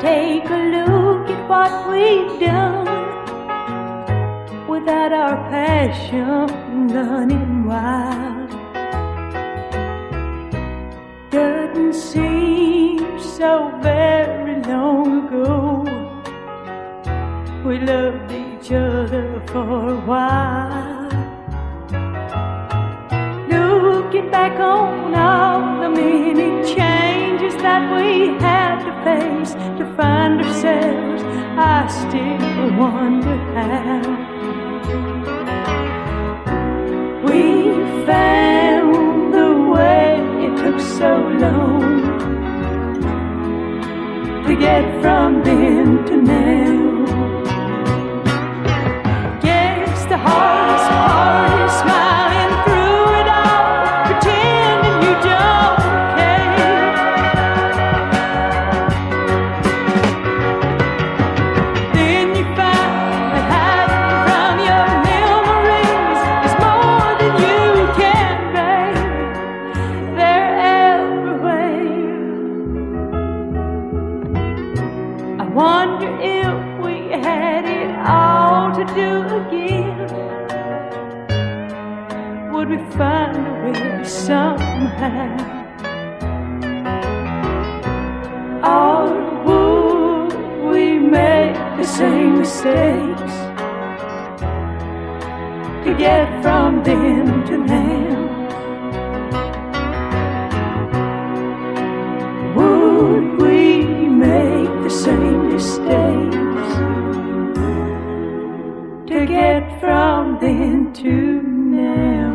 take a look at what we've done without our passion running wild. Doesn't seem so very long ago we loved each other for a while. Looking back on all find ourselves, I still wonder how. We found the way it took so long to get from then to now. wonder if we had it all to do again. Would we find a way somehow? Or would we make the same mistakes to get from then to now? Would we make the same mistakes to get from then to now.